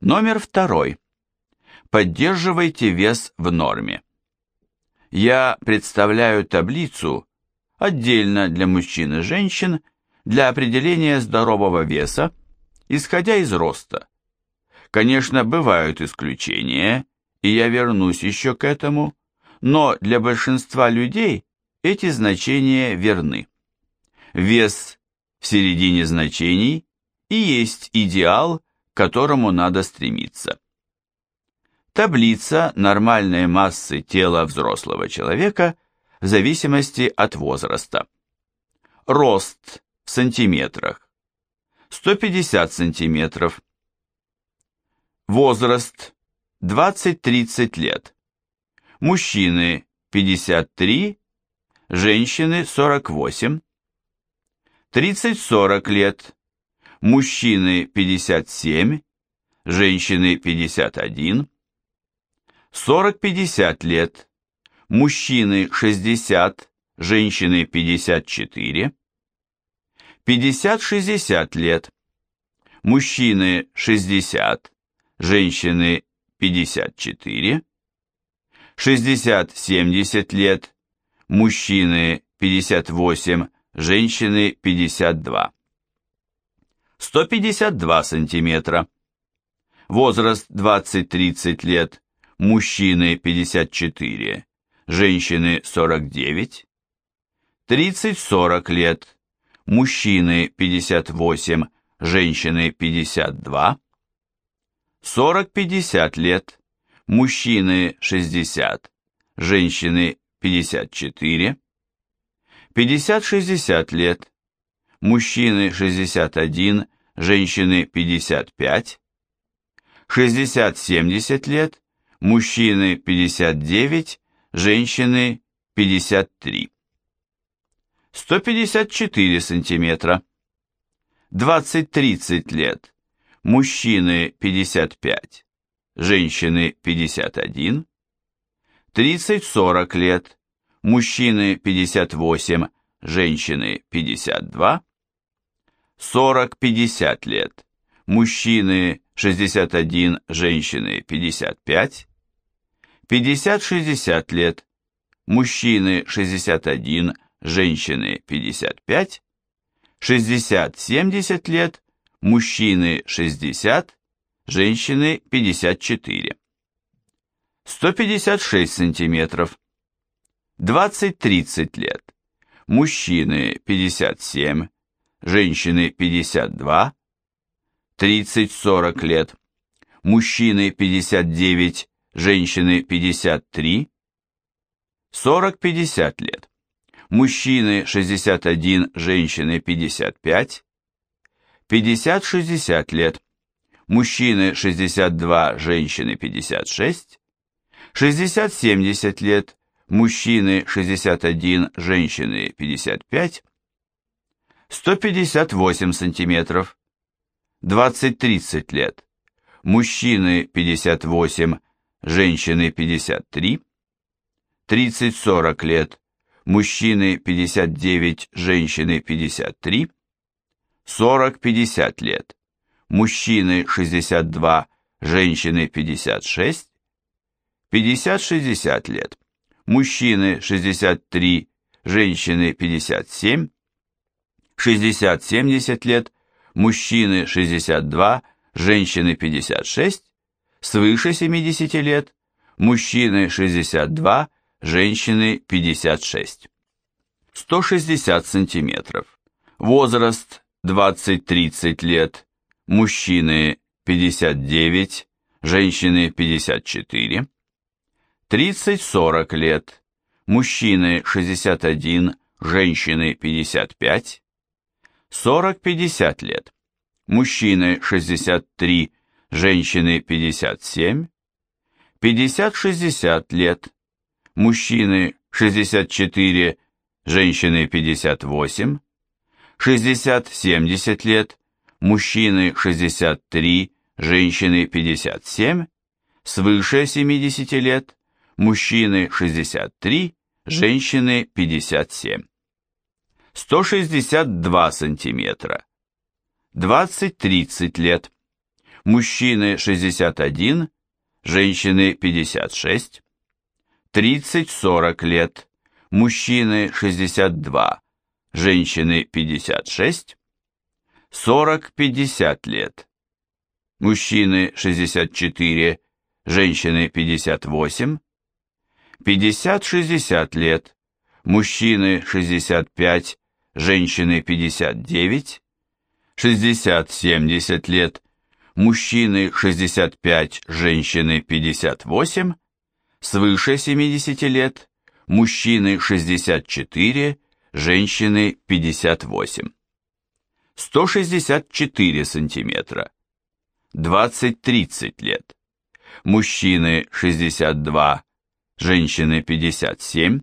Номер второй. Поддерживайте вес в норме. Я представляю таблицу отдельно для мужчин и женщин для определения здорового веса, исходя из роста. Конечно, бывают исключения, и я вернусь еще к этому, но для большинства людей эти значения верны. Вес в середине значений и есть идеал, которому надо стремиться. Таблица нормальной массы тела взрослого человека в зависимости от возраста. Рост в сантиметрах. 150 сантиметров. Возраст 20-30 лет. Мужчины 53, женщины 48. 30-40 лет. Мужчины 57, женщины 51. 40-50 лет. Мужчины 60, женщины 54. 50-60 лет. Мужчины 60, женщины 54. 60-70 лет. Мужчины 58, женщины 52. 152 сантиметра. Возраст 20-30 лет мужчины 54, женщины 49, 30-40 лет, мужчины 58, женщины 52, 40-50 лет, мужчины 60, женщины 54, 50-60 лет, мужчины 61, женщины 55, 60-70 лет, мужчины 59, женщины 53. 154 сантиметра. 20-30 лет, мужчины 55, женщины 51. 30-40 лет, мужчины 58, женщины 52. 40-50 лет, мужчины 61, женщины 55. 50-60 лет, мужчины 61, женщины 55, 60-70 лет, мужчины 60, женщины 54. 156 сантиметров. 20-30 лет, мужчины 57, женщины 52, 30-40 лет, мужчины 59, женщины 53, 40-50 лет, мужчины 61, женщины 55, 50-60 лет, мужчины 62, женщины 56, 60-70 лет, мужчины 61, женщины 55, 158 сантиметров, 20-30 лет, мужчины 58, женщины 53, 30-40 лет, мужчины 59, женщины 53, 40-50 лет, мужчины 62, женщины 56, 50-60 лет, мужчины 63, женщины 57, 60-70 лет, мужчины 62, женщины 56, свыше 70 лет, мужчины 62, женщины 56. 160 сантиметров. Возраст 20-30 лет, мужчины 59, женщины 54. 30-40 лет, мужчины 61, женщины 55. 40-50 лет, мужчины 63, женщины 57, 50-60 лет, мужчины 64, женщины 58, 60-70 лет, мужчины 63, женщины 57, свыше 70 лет, мужчины 63, женщины 57. 162 сантиметра. 20-30 лет, мужчины 61, женщины 56, 30-40 лет, мужчины 62, женщины 56, 40-50 лет, мужчины 64, женщины 58, 50-60 лет, мужчины 65, женщины 59, 60-70 лет, мужчины 65, женщины 58, свыше 70 лет, мужчины 64, женщины 58. 164 сантиметра. 20-30 лет. Мужчины 62, женщины 57.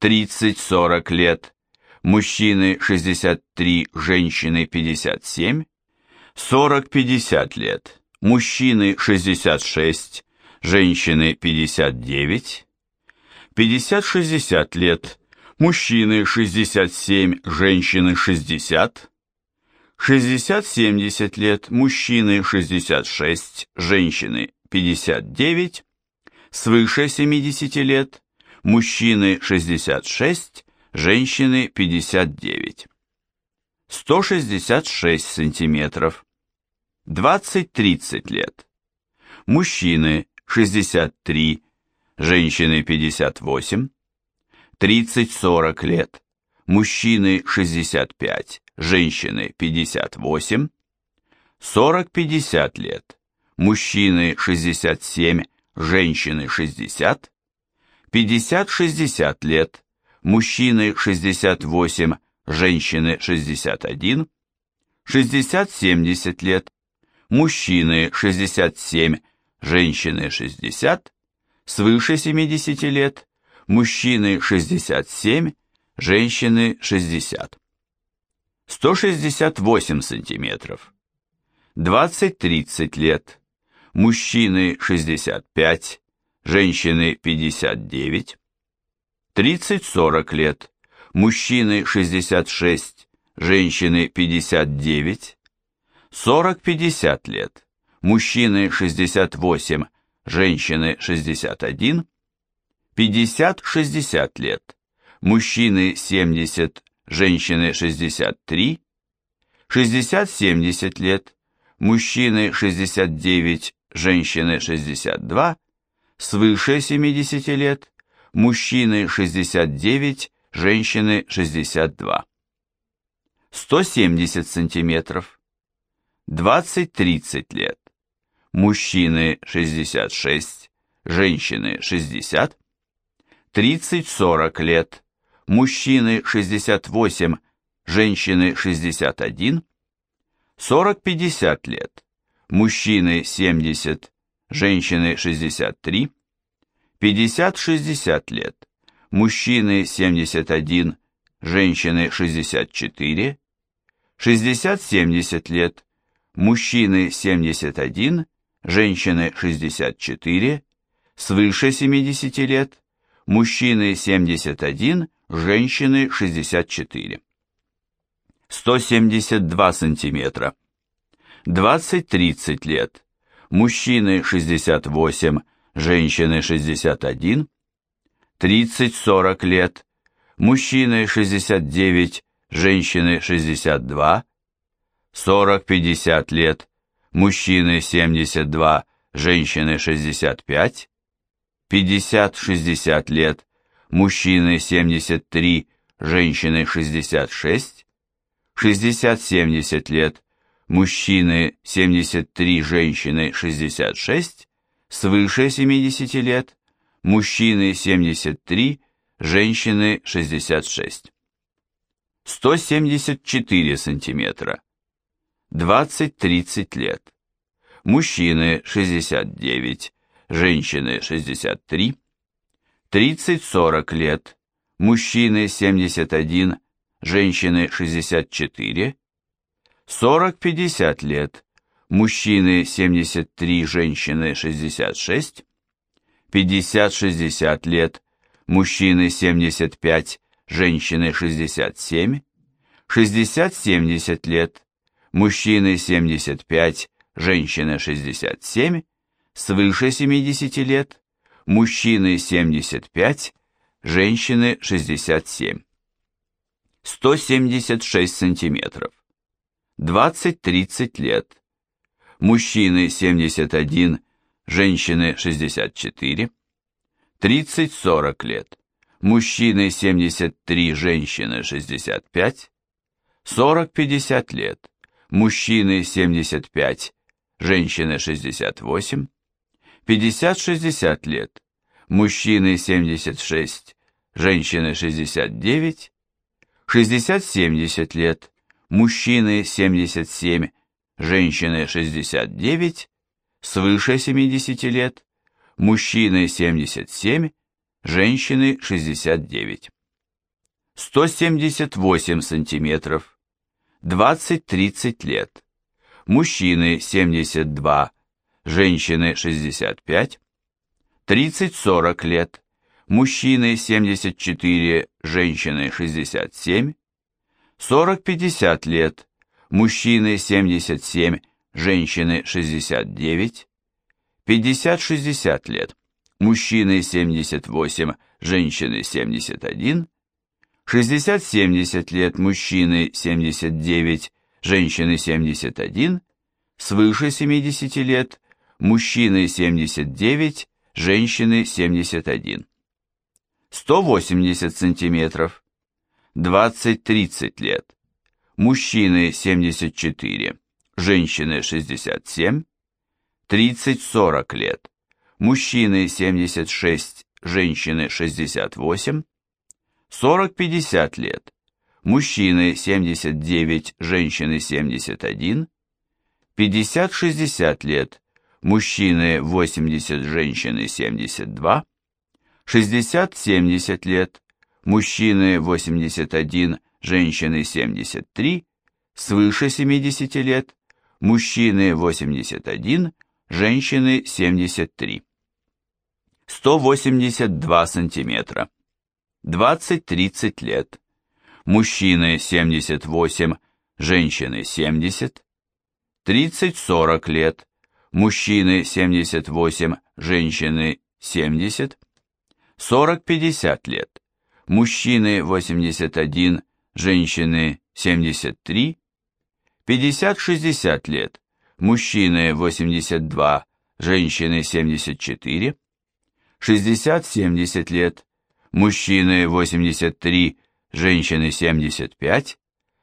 30-40 лет. Мужчины 63, женщины 57. 40-50 лет. Мужчины 66, женщины 59. 50-60 лет. Мужчины 67, женщины 60. 60-70 лет. Мужчины 66, женщины 59. Свыше 70 лет. Мужчины 66, женщины 59. 166 сантиметров. 20-30 лет. Мужчины 63, женщины 58. 30-40 лет. Мужчины 65, женщины 58. 40-50 лет. Мужчины 67, женщины 60. 50-60 лет. Мужчины 68, женщины 61. 60-70 лет. Мужчины 67, женщины 60. Свыше 70 лет мужчины 67, женщины 60. 168 сантиметров. 20-30 лет. Мужчины 65, женщины 59. 30-40 лет. Мужчины 66, женщины 59. 40-50 лет. Мужчины 68, женщины 61. 50-60 лет, мужчины 70, женщины 63, 60-70 лет, мужчины 69, женщины 62, свыше 70 лет, мужчины 69, женщины 62. 170 сантиметров, 20-30 лет, мужчины 66, женщины 60, 30-40 лет, мужчины 68, женщины 61, 40-50 лет, мужчины 70, женщины 63, 50-60 лет, мужчины 71, женщины 64, 60-70 лет, мужчины 71, женщины 64, свыше 70 лет, мужчины 71, женщины 64. 172 сантиметра. 20-30 лет. Мужчины 68, женщины 61. 30-40 лет. Мужчины 69, женщины 62. 40-50 лет. Мужчины 72, женщины 65. 50-60 лет, мужчины 73, женщины 66, 60-70 лет, мужчины 73, женщины 66, свыше 70 лет, мужчины 73, женщины 66. 174 сантиметра, 20-30 лет, мужчины 69, женщины 63, 30-40 лет, мужчины 71, женщины 64, 40-50 лет, мужчины 73, женщины 66, 50-60 лет, мужчины 75, женщины 67, 60-70 лет, мужчины 75, женщины 67, свыше 70 лет, мужчины 75, женщины 67. 176 сантиметров. 20-30 лет. Мужчины 71, женщины 64. 30-40 лет. Мужчины 73, женщины 65. 40-50 лет. Мужчины 75, женщины 68. 50-60 лет. Мужчины 76, женщины 69. 60-70 лет. Мужчины 77, женщины 69. Свыше 70 лет. Мужчины 77, женщины 69. 178 сантиметров. 20-30 лет. Мужчины 72, женщины 65, 30-40 лет, мужчины 74, женщины 67, 40-50 лет, мужчины 77, женщины 69, 50-60 лет, мужчины 78, женщины 71, 60-70 лет, мужчины 79, женщины 71, свыше 70 лет, мужчины 79, женщины 71. 180 сантиметров, 20-30 лет, мужчины 74, женщины 67, 30-40 лет, мужчины 76, женщины 68, 40-50 лет, мужчины 79, женщины 71, 50-60 лет, мужчины 80, женщины 72, 60-70 лет, мужчины 81, женщины 73, свыше 70 лет, мужчины 81, женщины 73. 182 сантиметра. 20-30 лет. Мужчины 78, женщины 70. 30-40 лет. Мужчины 78, женщины 70. 40-50 лет. Мужчины 81, женщины 73. 50-60 лет. Мужчины 82, женщины 74. 60-70 лет мужчины 83, женщины 75,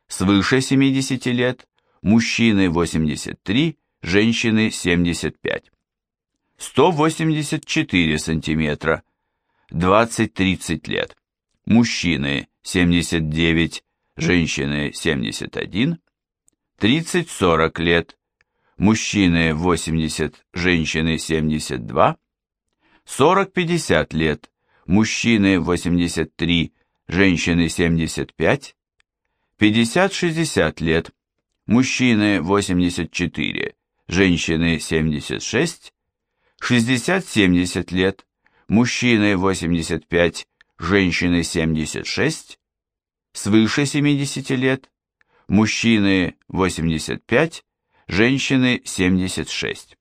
свыше 70 лет, мужчины 83, женщины 75. 184 сантиметра, 20-30 лет, мужчины 79, женщины 71, 30-40 лет, мужчины 80, женщины 72, 40-50 лет, мужчины 83, женщины 75, 50-60 лет, мужчины 84, женщины 76, 60-70 лет, мужчины 85, женщины 76, свыше 70 лет, мужчины 85, женщины 76.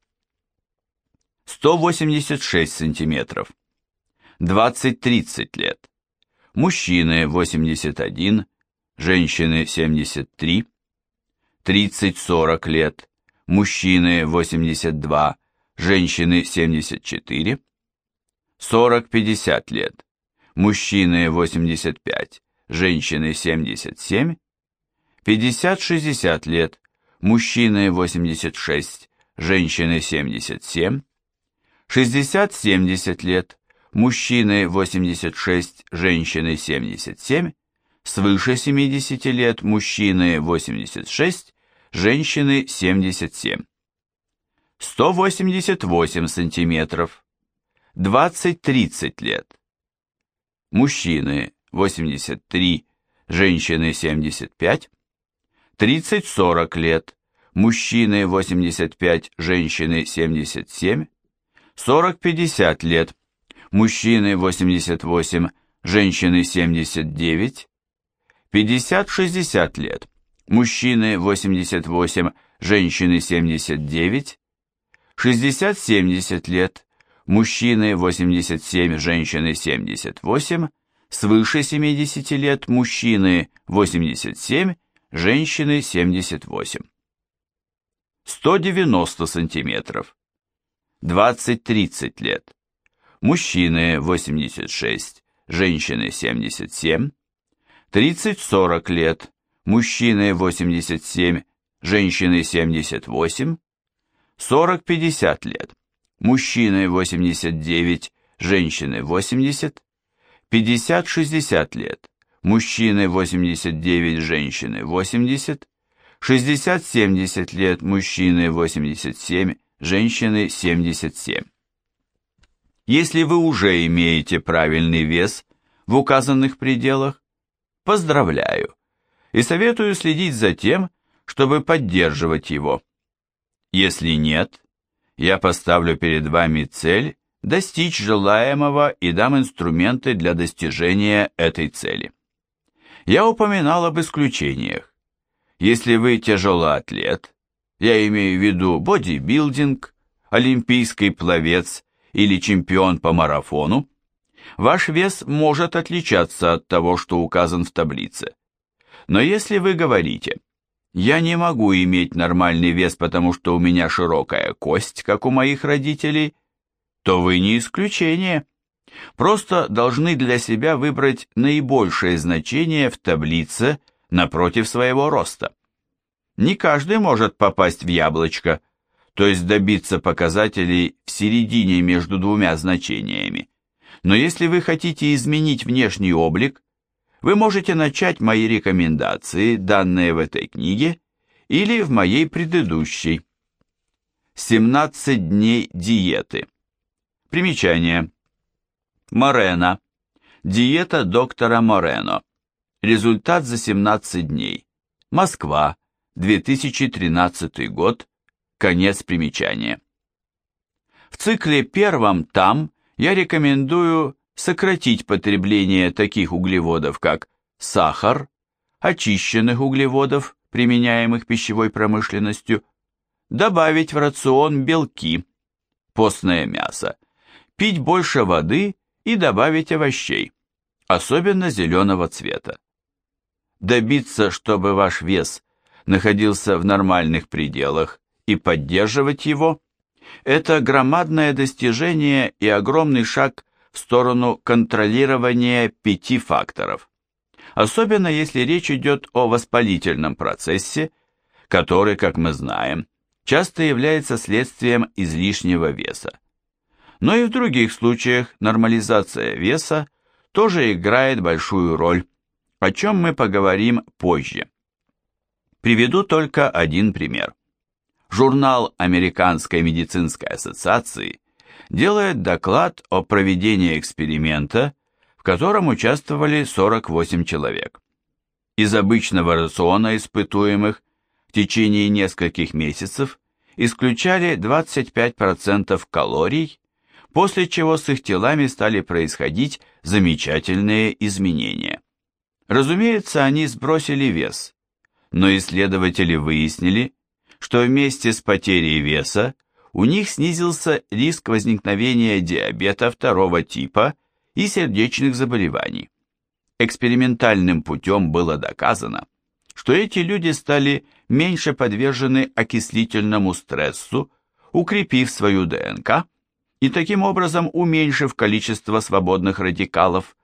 186 сантиметров. 20-30 лет. Мужчины 81, женщины 73, 30-40 лет. Мужчины 82, женщины 74, 40-50 лет. Мужчины 85, женщины 77, 50-60 лет. Мужчины 86, женщины 77, 60-70 лет мужчины 86, женщины 77, свыше 70 лет мужчины 86, женщины 77. 188 сантиметров, 20-30 лет. Мужчины 83, женщины 75, 30-40 лет, мужчины 85, женщины 77, 40-50 лет, мужчины 88, женщины 79, 50-60 лет, мужчины 88, женщины 79, 60-70 лет, мужчины 87, женщины 78, свыше 70 лет, мужчины 87, женщины 78. 190 сантиметров, 20-30 лет, мужчины 86, женщины 77, 30-40 лет, мужчины 87, женщины 78, 40-50 лет, мужчины 89, женщины 80, 50-60 лет, мужчины 89, женщины 80, 60-70 лет, мужчины 87, женщины 77. Если вы уже имеете правильный вес в указанных пределах, поздравляю и советую следить за тем, чтобы поддерживать его. Если нет, я поставлю перед вами цель достичь желаемого и дам инструменты для достижения этой цели. Я упоминал об исключениях. Если вы тяжелоатлет, я имею в виду бодибилдинг, олимпийский пловец или чемпион по марафону, ваш вес может отличаться от того, что указан в таблице. Но если вы говорите, я не могу иметь нормальный вес, потому что у меня широкая кость, как у моих родителей, то вы не исключение. Просто должны для себя выбрать наибольшее значение в таблице напротив своего роста. Не каждый может попасть в яблочко – то есть добиться показателей в середине между двумя значениями. Но если вы хотите изменить внешний облик, вы можете начать мои рекомендации, данные в этой книге, или в моей предыдущей. 17 дней диеты. Примечание. Морено. Диета доктора Морено. Результат за 17 дней. Москва. 2013 год. Конец примечания. В цикле первом там я рекомендую сократить потребление таких углеводов, как сахар, очищенных углеводов, применяемых пищевой промышленностью, добавить в рацион белки, постное мясо, пить больше воды и добавить овощей, особенно зеленого цвета. Добиться, чтобы ваш вес находился в нормальных пределах и поддерживать его – это громадное достижение и огромный шаг в сторону контролирования пяти факторов. Особенно если речь идет о воспалительном процессе, который, как мы знаем, часто является следствием излишнего веса. Но и в других случаях нормализация веса тоже играет большую роль, о чем мы поговорим позже. Приведу только один пример журнал Американской медицинской ассоциации делает доклад о проведении эксперимента, в котором участвовали 48 человек. Из обычного рациона испытуемых в течение нескольких месяцев исключали 25% калорий, после чего с их телами стали происходить замечательные изменения. Разумеется, они сбросили вес, но исследователи выяснили, что вместе с потерей веса у них снизился риск возникновения диабета второго типа и сердечных заболеваний. Экспериментальным путем было доказано, что эти люди стали меньше подвержены окислительному стрессу, укрепив свою ДНК и таким образом уменьшив количество свободных радикалов,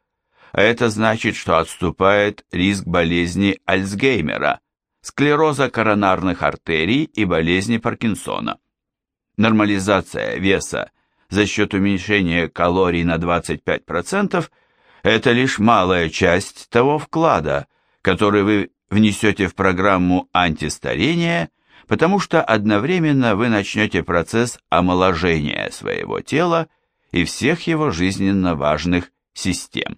а это значит, что отступает риск болезни Альцгеймера – склероза коронарных артерий и болезни Паркинсона. Нормализация веса за счет уменьшения калорий на 25% – это лишь малая часть того вклада, который вы внесете в программу антистарения, потому что одновременно вы начнете процесс омоложения своего тела и всех его жизненно важных систем.